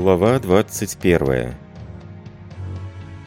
Глава 21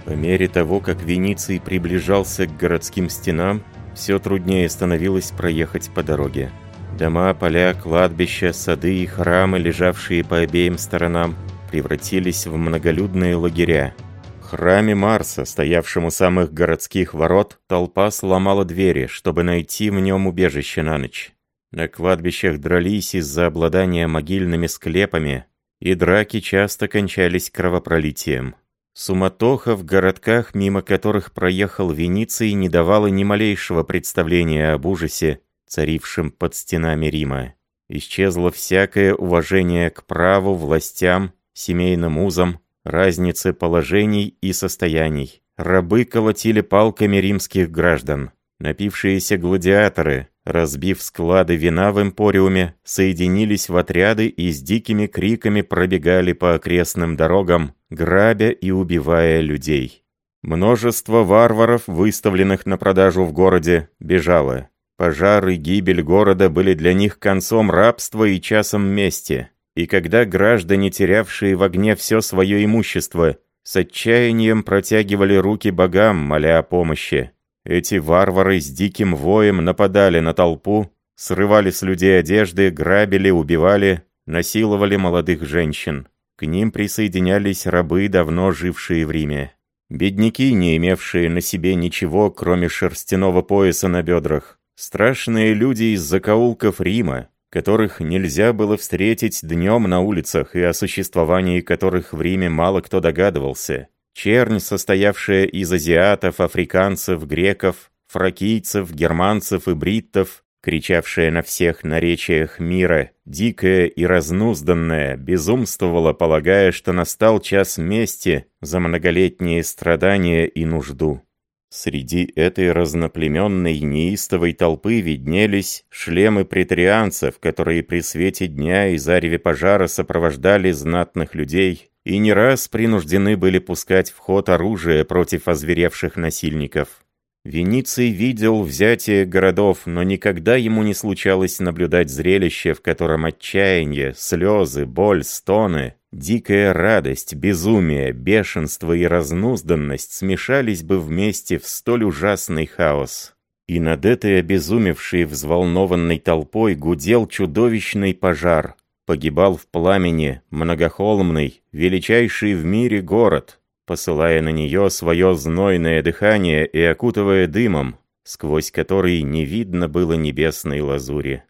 По мере того, как Вениций приближался к городским стенам, все труднее становилось проехать по дороге. Дома, поля, кладбища, сады и храмы, лежавшие по обеим сторонам, превратились в многолюдные лагеря. В храме Марса, стоявшем у самых городских ворот, толпа сломала двери, чтобы найти в нем убежище на ночь. На кладбищах дрались из-за обладания могильными склепами, и драки часто кончались кровопролитием. Суматоха в городках, мимо которых проехал Вениций, не давала ни малейшего представления об ужасе, царившем под стенами Рима. Исчезло всякое уважение к праву, властям, семейным узам, разнице положений и состояний. Рабы колотили палками римских граждан. Напившиеся гладиаторы, разбив склады вина в Эмпориуме, соединились в отряды и с дикими криками пробегали по окрестным дорогам, грабя и убивая людей. Множество варваров, выставленных на продажу в городе, бежало. Пожар и гибель города были для них концом рабства и часом мести. И когда граждане, терявшие в огне все свое имущество, с отчаянием протягивали руки богам, моля о помощи, эти варвары с диким воем нападали на толпу, срывали с людей одежды, грабили, убивали, насиловали молодых женщин. К ним присоединялись рабы, давно жившие в Риме. Бедняки, не имевшие на себе ничего, кроме шерстяного пояса на бедрах. Страшные люди из закоулков Рима, которых нельзя было встретить днем на улицах и о существовании которых в Риме мало кто догадывался. Чернь, состоявшая из азиатов, африканцев, греков, фракийцев, германцев и бриттов, кричавшая на всех наречиях мира, дикая и разнузданная, безумствовала, полагая, что настал час мести за многолетние страдания и нужду. Среди этой разноплеменной неистовой толпы виднелись шлемы претарианцев, которые при свете дня и зареве пожара сопровождали знатных людей и не раз принуждены были пускать в ход оружие против озверевших насильников. Вениций видел взятие городов, но никогда ему не случалось наблюдать зрелище, в котором отчаяние, слезы, боль, стоны, дикая радость, безумие, бешенство и разнузданность смешались бы вместе в столь ужасный хаос. И над этой обезумевшей взволнованной толпой гудел чудовищный пожар, погибал в пламени многохолмный, величайший в мире город, посылая на нее свое знойное дыхание и окутывая дымом, сквозь который не видно было небесной лазури.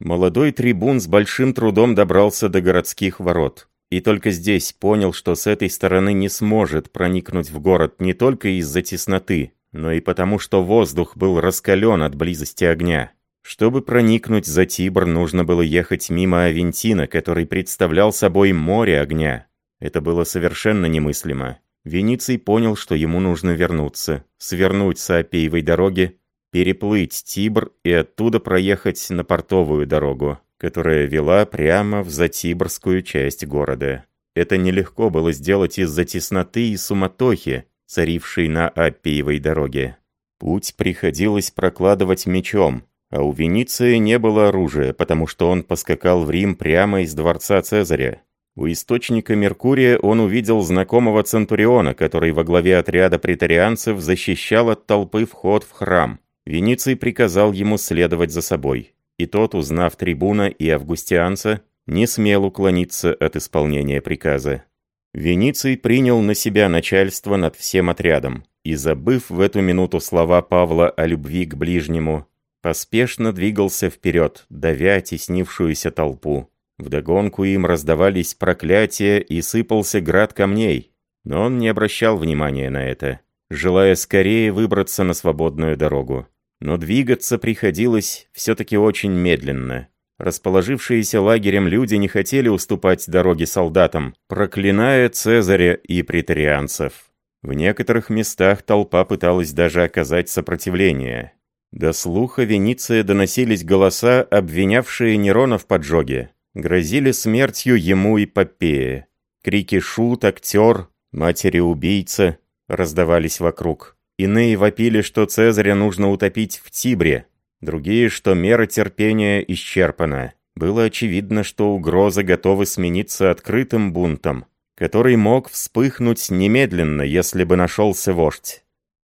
Молодой трибун с большим трудом добрался до городских ворот, и только здесь понял, что с этой стороны не сможет проникнуть в город не только из-за тесноты, но и потому, что воздух был раскален от близости огня. Чтобы проникнуть за Тибр, нужно было ехать мимо Авентина, который представлял собой море огня. Это было совершенно немыслимо. Вениций понял, что ему нужно вернуться, свернуть с Апиевой дороги, переплыть Тибр и оттуда проехать на портовую дорогу, которая вела прямо в Затибрскую часть города. Это нелегко было сделать из-за тесноты и суматохи, царившей на Аппиевой дороге. Путь приходилось прокладывать мечом, а у Вениции не было оружия, потому что он поскакал в Рим прямо из дворца Цезаря. У источника Меркурия он увидел знакомого Центуриона, который во главе отряда претарианцев защищал от толпы вход в храм. Вениций приказал ему следовать за собой. И тот, узнав трибуна и августианца, не смел уклониться от исполнения приказа. Вениций принял на себя начальство над всем отрядом, и, забыв в эту минуту слова Павла о любви к ближнему, поспешно двигался вперед, давя теснившуюся толпу. Вдогонку им раздавались проклятия и сыпался град камней, но он не обращал внимания на это, желая скорее выбраться на свободную дорогу. Но двигаться приходилось все-таки очень медленно. Расположившиеся лагерем люди не хотели уступать дороге солдатам, проклиная Цезаря и претарианцев. В некоторых местах толпа пыталась даже оказать сопротивление. До слуха Вениция доносились голоса, обвинявшие Нерона в поджоге. Грозили смертью ему и Попея. Крики «шут», «актер», «матери-убийца» раздавались вокруг. Иные вопили, что Цезаря нужно утопить в Тибре. Другие, что мера терпения исчерпана. Было очевидно, что угрозы готовы смениться открытым бунтом. который мог вспыхнуть немедленно, если бы нашелся вождь.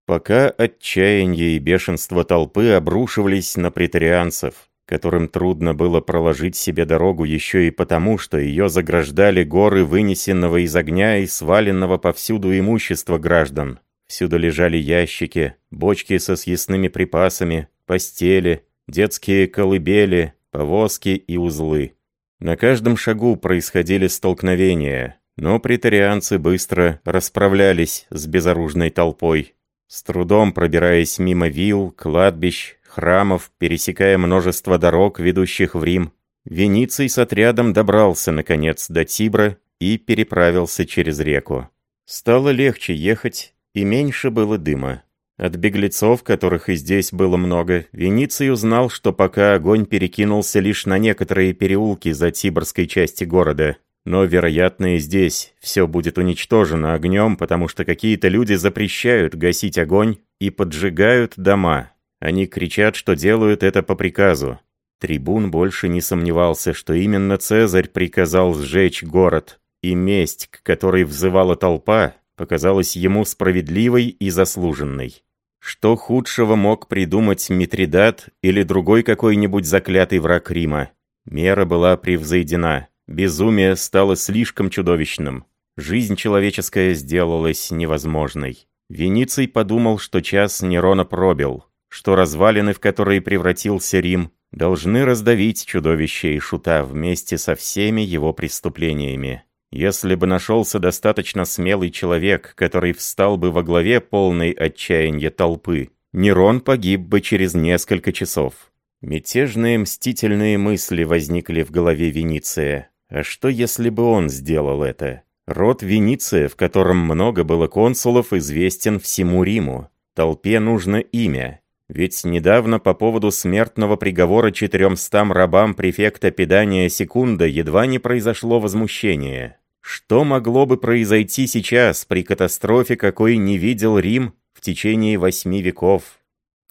Пока отчаяние и бешенство толпы обрушивались на претарианцев, которым трудно было проложить себе дорогу еще и потому, что ее заграждали горы вынесенного из огня и сваленного повсюду имущества граждан. Всюду лежали ящики, бочки со съестными припасами, постели, детские колыбели, повозки и узлы. На каждом шагу происходили столкновения, но претарианцы быстро расправлялись с безоружной толпой, с трудом пробираясь мимо вил, кладбищ, храмов, пересекая множество дорог, ведущих в Рим, Вениций с отрядом добрался, наконец, до Тибра и переправился через реку. Стало легче ехать, и меньше было дыма. От беглецов, которых и здесь было много, Вениций узнал, что пока огонь перекинулся лишь на некоторые переулки за Тибрской части города, но, вероятно, и здесь все будет уничтожено огнем, потому что какие-то люди запрещают гасить огонь и поджигают дома. Они кричат, что делают это по приказу. Трибун больше не сомневался, что именно Цезарь приказал сжечь город, и месть, к которой взывала толпа, показалась ему справедливой и заслуженной. Что худшего мог придумать Митридат или другой какой-нибудь заклятый враг Рима? Мера была превзойдена. Безумие стало слишком чудовищным. Жизнь человеческая сделалась невозможной. Вениций подумал, что час Нерона пробил, что развалины, в которые превратился Рим, должны раздавить чудовище и шута вместе со всеми его преступлениями. Если бы нашелся достаточно смелый человек, который встал бы во главе полной отчаяния толпы, Нерон погиб бы через несколько часов. Мятежные мстительные мысли возникли в голове Вениция. А что, если бы он сделал это? Род Вениция, в котором много было консулов, известен всему Риму. Толпе нужно имя. Ведь недавно по поводу смертного приговора четыремстам рабам префекта Педания Секунда едва не произошло возмущение. Что могло бы произойти сейчас при катастрофе, какой не видел Рим в течение восьми веков?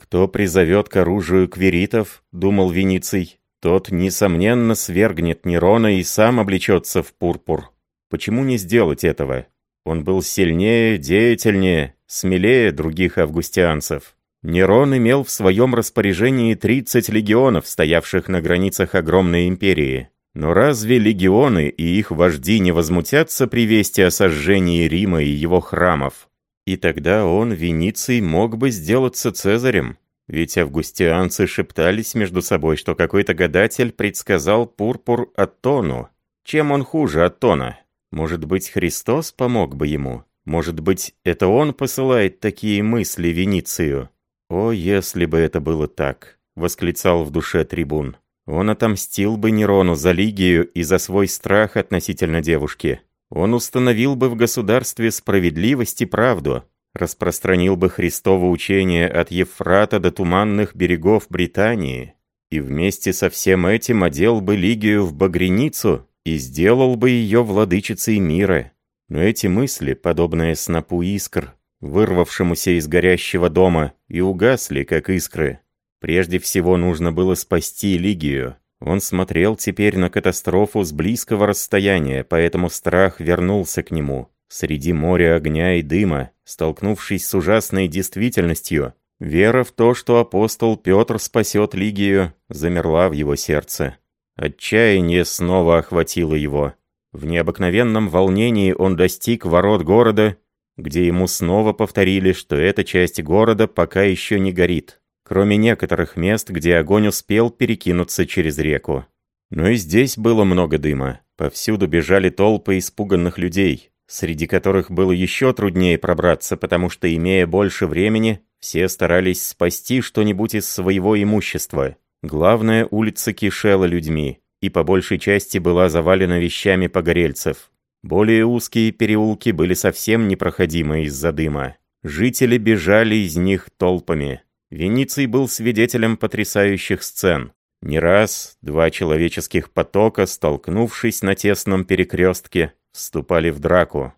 Кто призовет к оружию кверитов, думал Вениций, тот, несомненно, свергнет Нерона и сам облечется в пурпур. Почему не сделать этого? Он был сильнее, деятельнее, смелее других августианцев. Нерон имел в своем распоряжении 30 легионов, стоявших на границах огромной империи. Но разве легионы и их вожди не возмутятся при вести о сожжении Рима и его храмов? И тогда он, Вениций, мог бы сделаться Цезарем, ведь августианцы шептались между собой, что какой-то гадатель предсказал пурпур Аттону. Чем он хуже Аттона? Может быть, Христос помог бы ему? Может быть, это он посылает такие мысли Веницию? «О, если бы это было так!» — восклицал в душе трибун. Он отомстил бы Нерону за Лигию и за свой страх относительно девушки. Он установил бы в государстве справедливость и правду, распространил бы Христово учение от Евфрата до туманных берегов Британии, и вместе со всем этим одел бы Лигию в багряницу и сделал бы ее владычицей мира. Но эти мысли, подобные снопу искр, вырвавшемуся из горящего дома, и угасли, как искры. Прежде всего нужно было спасти Лигию. Он смотрел теперь на катастрофу с близкого расстояния, поэтому страх вернулся к нему. Среди моря огня и дыма, столкнувшись с ужасной действительностью, вера в то, что апостол Петр спасет Лигию, замерла в его сердце. Отчаяние снова охватило его. В необыкновенном волнении он достиг ворот города, где ему снова повторили, что эта часть города пока еще не горит, кроме некоторых мест, где огонь успел перекинуться через реку. Но и здесь было много дыма. Повсюду бежали толпы испуганных людей среди которых было еще труднее пробраться, потому что, имея больше времени, все старались спасти что-нибудь из своего имущества. Главная улица кишела людьми, и по большей части была завалена вещами погорельцев. Более узкие переулки были совсем непроходимы из-за дыма. Жители бежали из них толпами. Вениций был свидетелем потрясающих сцен. Не раз два человеческих потока, столкнувшись на тесном перекрестке, вступали в драку.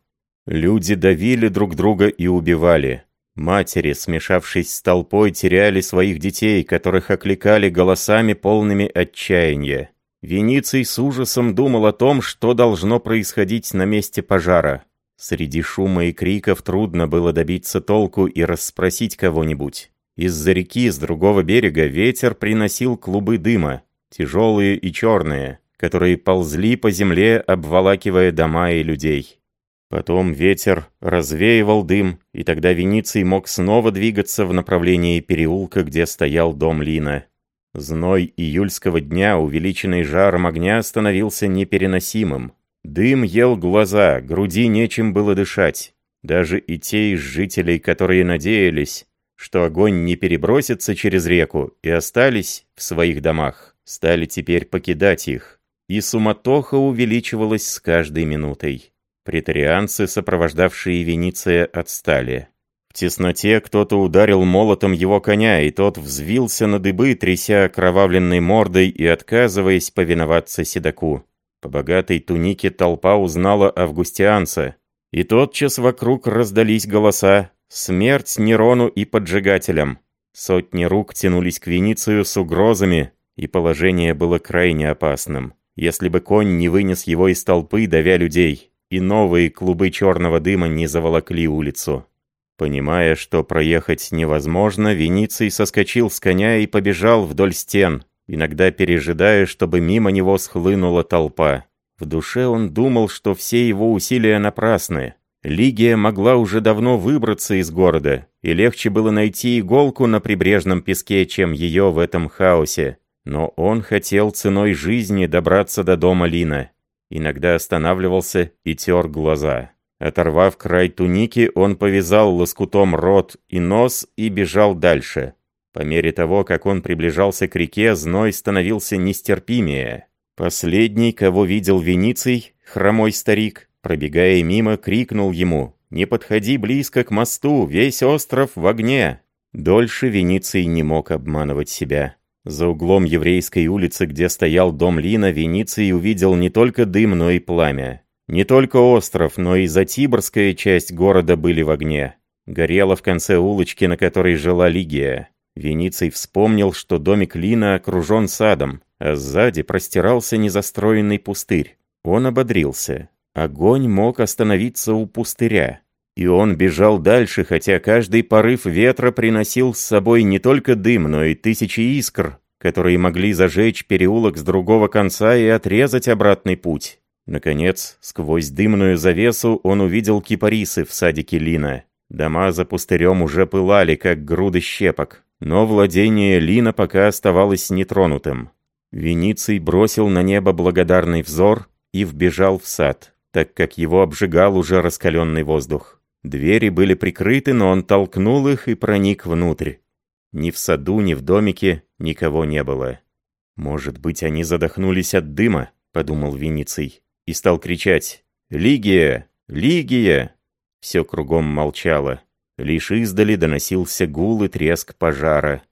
Люди давили друг друга и убивали. Матери, смешавшись с толпой, теряли своих детей, которых окликали голосами полными отчаяния. Вениций с ужасом думал о том, что должно происходить на месте пожара. Среди шума и криков трудно было добиться толку и расспросить кого-нибудь. Из-за реки с другого берега ветер приносил клубы дыма, тяжелые и черные, которые ползли по земле, обволакивая дома и людей. Потом ветер развеивал дым, и тогда Вениций мог снова двигаться в направлении переулка, где стоял дом Лина. Зной июльского дня, увеличенный жаром огня, становился непереносимым. Дым ел глаза, груди нечем было дышать. Даже и те из жителей, которые надеялись, что огонь не перебросится через реку и остались в своих домах, стали теперь покидать их. И суматоха увеличивалась с каждой минутой. Претарианцы, сопровождавшие Вениция, отстали. В тесноте кто-то ударил молотом его коня, и тот взвился на дыбы, тряся окровавленной мордой и отказываясь повиноваться седаку. По богатой тунике толпа узнала августианца, и тотчас вокруг раздались голоса «Смерть Нерону и поджигателям!». Сотни рук тянулись к Веницию с угрозами, и положение было крайне опасным. Если бы конь не вынес его из толпы, давя людей, и новые клубы черного дыма не заволокли улицу. Понимая, что проехать невозможно, Вениций соскочил с коня и побежал вдоль стен, иногда пережидая, чтобы мимо него схлынула толпа. В душе он думал, что все его усилия напрасны. Лигия могла уже давно выбраться из города, и легче было найти иголку на прибрежном песке, чем ее в этом хаосе. Но он хотел ценой жизни добраться до дома Лина. Иногда останавливался и тер глаза. Оторвав край туники, он повязал лоскутом рот и нос и бежал дальше. По мере того, как он приближался к реке, зной становился нестерпимее. Последний, кого видел Вениций, хромой старик, пробегая мимо, крикнул ему «Не подходи близко к мосту, весь остров в огне!» Дольше Вениций не мог обманывать себя. За углом еврейской улицы, где стоял дом Лина, Вениций увидел не только дым, но и пламя. Не только остров, но и затиборская часть города были в огне. Горело в конце улочки, на которой жила Лигия. Вениций вспомнил, что домик Лина окружен садом, а сзади простирался незастроенный пустырь. Он ободрился. Огонь мог остановиться у пустыря. И он бежал дальше, хотя каждый порыв ветра приносил с собой не только дым, но и тысячи искр, которые могли зажечь переулок с другого конца и отрезать обратный путь. Наконец, сквозь дымную завесу он увидел кипарисы в садике Лина. Дома за пустырем уже пылали, как груды щепок, но владение Лина пока оставалось нетронутым. Вениций бросил на небо благодарный взор и вбежал в сад, так как его обжигал уже раскаленный воздух. Двери были прикрыты, но он толкнул их и проник внутрь. Ни в саду, ни в домике никого не было. «Может быть, они задохнулись от дыма?» — подумал Винниций. И стал кричать «Лигия! Лигия!» Все кругом молчало. Лишь издали доносился гул и треск пожара.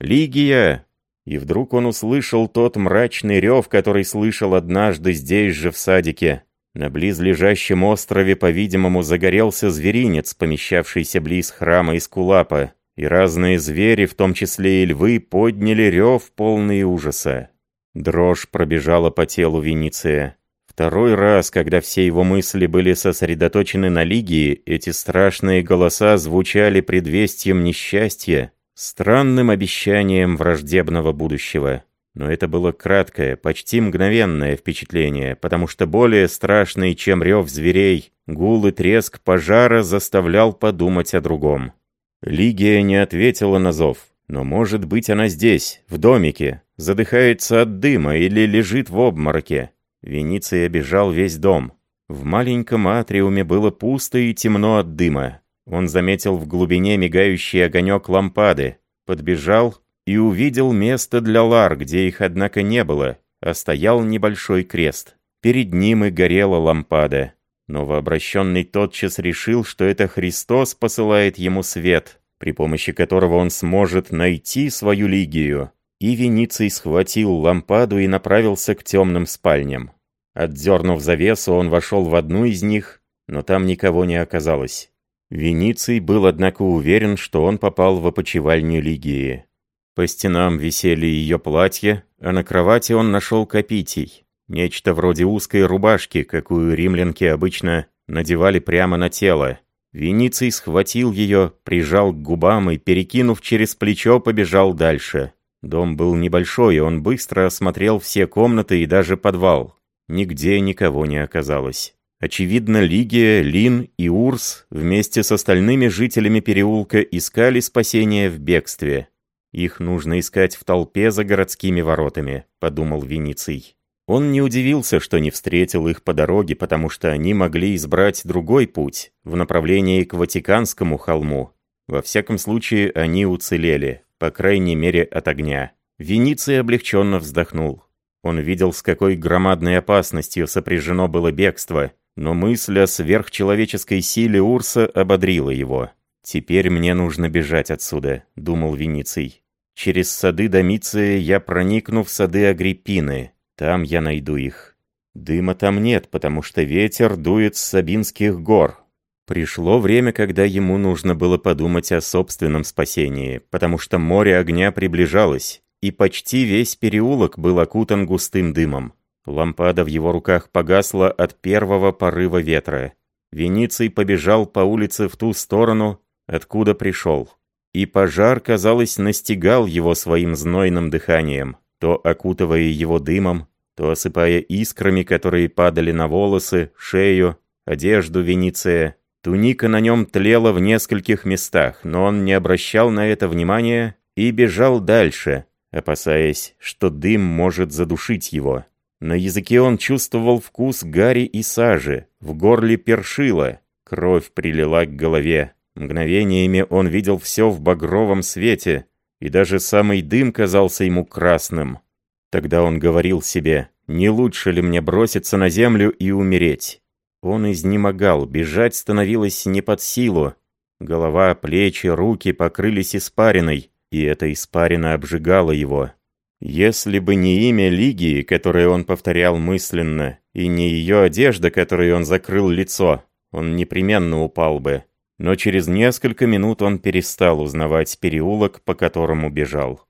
«Лигия!» И вдруг он услышал тот мрачный рев, который слышал однажды здесь же в садике. На близлежащем острове, по-видимому, загорелся зверинец, помещавшийся близ храма Искулапа, и разные звери, в том числе и львы, подняли рев полный ужаса. Дрожь пробежала по телу Венеция. Второй раз, когда все его мысли были сосредоточены на Лигии, эти страшные голоса звучали предвестием несчастья, странным обещанием враждебного будущего. Но это было краткое, почти мгновенное впечатление, потому что более страшный, чем рев зверей, гул и треск пожара заставлял подумать о другом. Лигия не ответила на зов, но может быть она здесь, в домике, задыхается от дыма или лежит в обмороке. Вениций обежал весь дом. В маленьком атриуме было пусто и темно от дыма. Он заметил в глубине мигающий огонек лампады, подбежал и увидел место для лар, где их, однако, не было, а стоял небольшой крест. Перед ним и горела лампада. Новообращенный тотчас решил, что это Христос посылает ему свет, при помощи которого он сможет найти свою Лигию. И Вениций схватил лампаду и направился к темным спальням. Отдернув завесу, он вошел в одну из них, но там никого не оказалось. Вениций был, однако, уверен, что он попал в опочивальню Лигии. По стенам висели ее платья, а на кровати он нашел копитий. Нечто вроде узкой рубашки, какую римлянки обычно надевали прямо на тело. Вениций схватил ее, прижал к губам и, перекинув через плечо, побежал дальше. Дом был небольшой, и он быстро осмотрел все комнаты и даже подвал. Нигде никого не оказалось. Очевидно, Лигия, Лин и Урс вместе с остальными жителями переулка искали спасения в бегстве. «Их нужно искать в толпе за городскими воротами», — подумал Вениций. Он не удивился, что не встретил их по дороге, потому что они могли избрать другой путь, в направлении к Ватиканскому холму. Во всяком случае, они уцелели, по крайней мере, от огня. Вениций облегченно вздохнул. Он видел, с какой громадной опасностью сопряжено было бегство, но мысль о сверхчеловеческой силе Урса ободрила его. «Теперь мне нужно бежать отсюда», — думал Вениций. «Через сады Домиция я проникну в сады Агриппины, там я найду их. Дыма там нет, потому что ветер дует с Сабинских гор. Пришло время, когда ему нужно было подумать о собственном спасении, потому что море огня приближалось, и почти весь переулок был окутан густым дымом. Лампада в его руках погасла от первого порыва ветра. Вениций побежал по улице в ту сторону, откуда пришел. И пожар, казалось, настигал его своим знойным дыханием то окутывая его дымом, то осыпая искрами, которые падали на волосы, шею, одежду Венеция. Туника на нем тлела в нескольких местах, но он не обращал на это внимания и бежал дальше, опасаясь, что дым может задушить его. На языке он чувствовал вкус гари и сажи, в горле першило, кровь прилила к голове. Мгновениями он видел все в багровом свете, и даже самый дым казался ему красным. Тогда он говорил себе, не лучше ли мне броситься на землю и умереть? Он изнемогал, бежать становилось не под силу. Голова, плечи, руки покрылись испариной, и эта испарина обжигала его. Если бы не имя Лигии, которое он повторял мысленно, и не ее одежда, которой он закрыл лицо, он непременно упал бы но через несколько минут он перестал узнавать переулок, по которому бежал.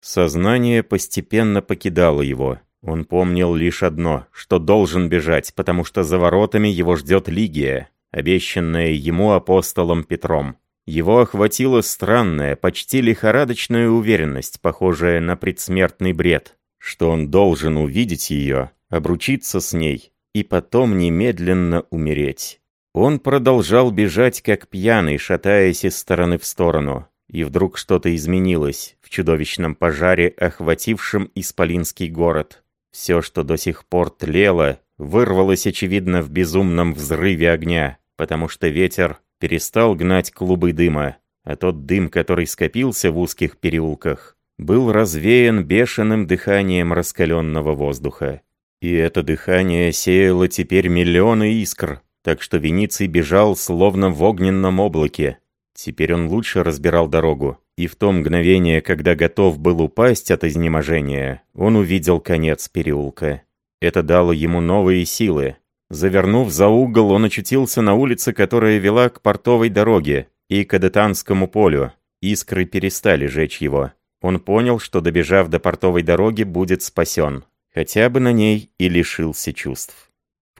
Сознание постепенно покидало его. Он помнил лишь одно, что должен бежать, потому что за воротами его ждет Лигия, обещанная ему апостолом Петром. Его охватила странная, почти лихорадочная уверенность, похожая на предсмертный бред, что он должен увидеть ее, обручиться с ней и потом немедленно умереть. Он продолжал бежать как пьяный, шатаясь из стороны в сторону. И вдруг что-то изменилось в чудовищном пожаре, охватившем Исполинский город. Все, что до сих пор тлело, вырвалось, очевидно, в безумном взрыве огня, потому что ветер перестал гнать клубы дыма, а тот дым, который скопился в узких переулках, был развеян бешеным дыханием раскаленного воздуха. И это дыхание сеяло теперь миллионы искр, так что Вениций бежал словно в огненном облаке. Теперь он лучше разбирал дорогу, и в то мгновение, когда готов был упасть от изнеможения, он увидел конец переулка. Это дало ему новые силы. Завернув за угол, он очутился на улице, которая вела к портовой дороге и к Адетанскому полю. Искры перестали жечь его. Он понял, что добежав до портовой дороги, будет спасен. Хотя бы на ней и лишился чувств.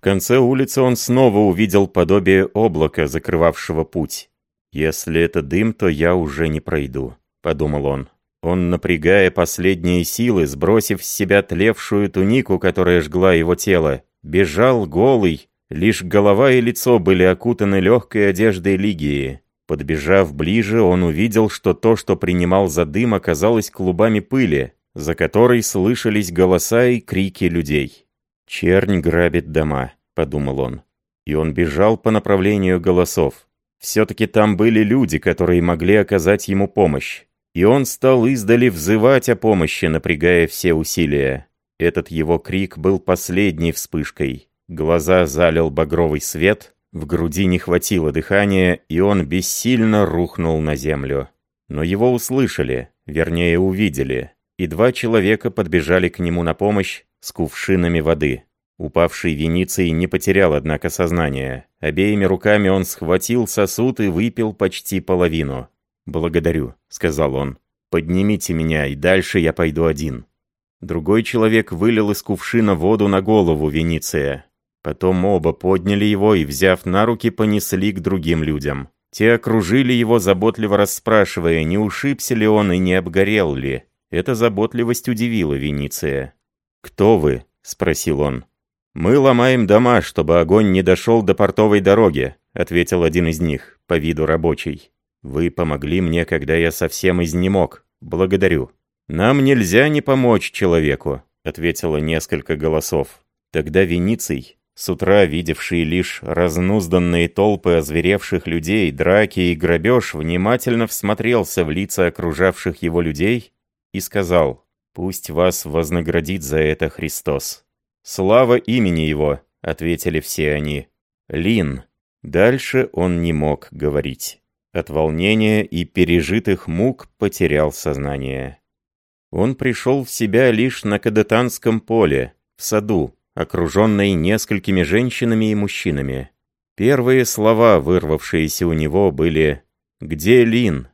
В конце улицы он снова увидел подобие облака, закрывавшего путь. «Если это дым, то я уже не пройду», — подумал он. Он, напрягая последние силы, сбросив с себя тлевшую тунику, которая жгла его тело, бежал голый, лишь голова и лицо были окутаны легкой одеждой Лигии. Подбежав ближе, он увидел, что то, что принимал за дым, оказалось клубами пыли, за которой слышались голоса и крики людей. «Чернь грабит дома», — подумал он. И он бежал по направлению голосов. Все-таки там были люди, которые могли оказать ему помощь. И он стал издали взывать о помощи, напрягая все усилия. Этот его крик был последней вспышкой. Глаза залил багровый свет, в груди не хватило дыхания, и он бессильно рухнул на землю. Но его услышали, вернее увидели, и два человека подбежали к нему на помощь, с кувшинами воды. Упавший Вениций не потерял, однако, сознание. Обеими руками он схватил сосуд и выпил почти половину. «Благодарю», — сказал он. Поднимите меня, и дальше я пойду один». Другой человек вылил из кувшина воду на голову Вениция. Потом оба подняли его и, взяв на руки, понесли к другим людям. Те окружили его, заботливо расспрашивая, не ушибся ли он и не обгорел ли. Эта заботливость удивила Вениция. «Кто вы?» — спросил он. «Мы ломаем дома, чтобы огонь не дошел до портовой дороги», — ответил один из них, по виду рабочий. «Вы помогли мне, когда я совсем изнемог. Благодарю». «Нам нельзя не помочь человеку», — ответило несколько голосов. Тогда Вениций, с утра видевший лишь разнузданные толпы озверевших людей, драки и грабеж, внимательно всмотрелся в лица окружавших его людей и сказал, «Пусть вас вознаградит за это Христос». «Слава имени Его», — ответили все они. «Лин». Дальше он не мог говорить. От волнения и пережитых мук потерял сознание. Он пришел в себя лишь на Кадетанском поле, в саду, окруженный несколькими женщинами и мужчинами. Первые слова, вырвавшиеся у него, были «Где Лин?».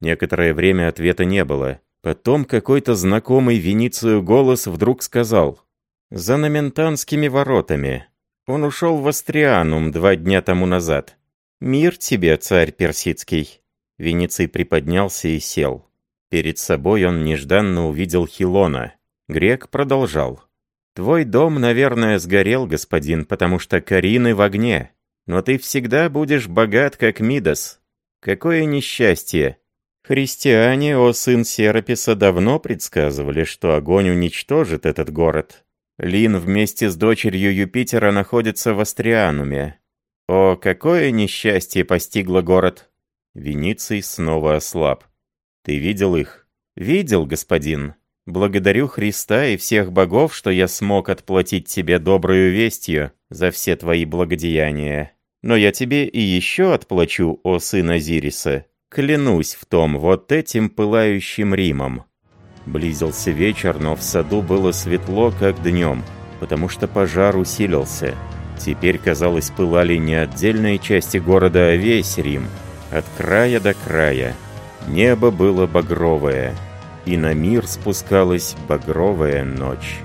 Некоторое время ответа не было. Потом какой-то знакомый Веницию голос вдруг сказал «За Наментанскими воротами. Он ушел в Астрианум два дня тому назад. Мир тебе, царь персидский». Вениций приподнялся и сел. Перед собой он нежданно увидел Хилона. Грек продолжал. «Твой дом, наверное, сгорел, господин, потому что Карины в огне. Но ты всегда будешь богат, как Мидас. Какое несчастье! Христиане, о сын Сераписа, давно предсказывали, что огонь уничтожит этот город. Лин вместе с дочерью Юпитера находится в Астриануме. О, какое несчастье постигло город!» Вениций снова ослаб. «Ты видел их?» «Видел, господин. Благодарю Христа и всех богов, что я смог отплатить тебе добрую вестью за все твои благодеяния. Но я тебе и еще отплачу, о сын Азириса. Клянусь в том вот этим пылающим Римом». Близился вечер, но в саду было светло, как днем, потому что пожар усилился. Теперь, казалось, пылали не отдельные части города, а весь Рим, от края до края. Небо было багровое, и на мир спускалась багровая ночь.